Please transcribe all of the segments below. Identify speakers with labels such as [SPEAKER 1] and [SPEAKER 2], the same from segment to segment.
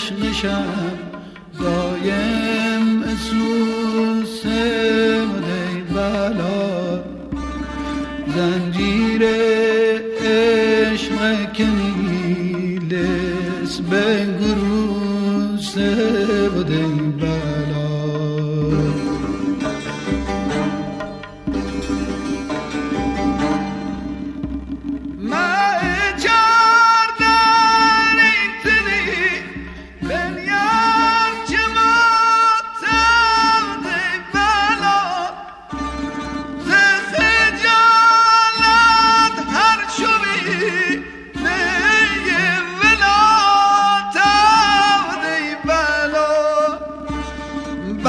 [SPEAKER 1] پروانه عشقشم دایم سوسه دی بلا زنجیر عشق کنیلس به گروسه دی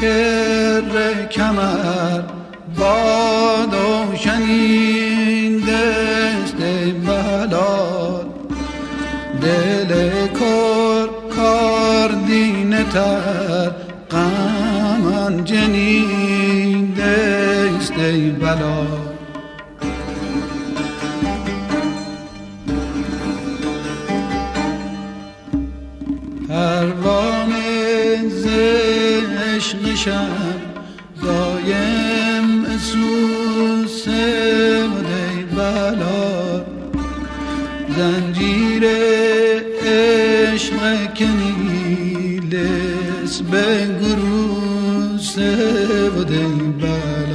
[SPEAKER 1] کر کمر باد و شنین دست بلال. دل کر کار دین تر قمان جنین دست بلال. عشقشم دایم سوسه دی بلا زنجیر عشق کنیلس به گروسه دی بلا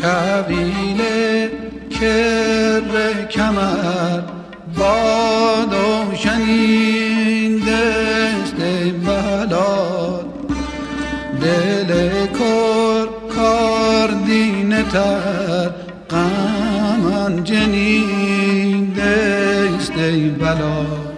[SPEAKER 1] کویل کر کمر باد و شنین دست بلاد دل کر کار دین تر قمان جنین دست بلاد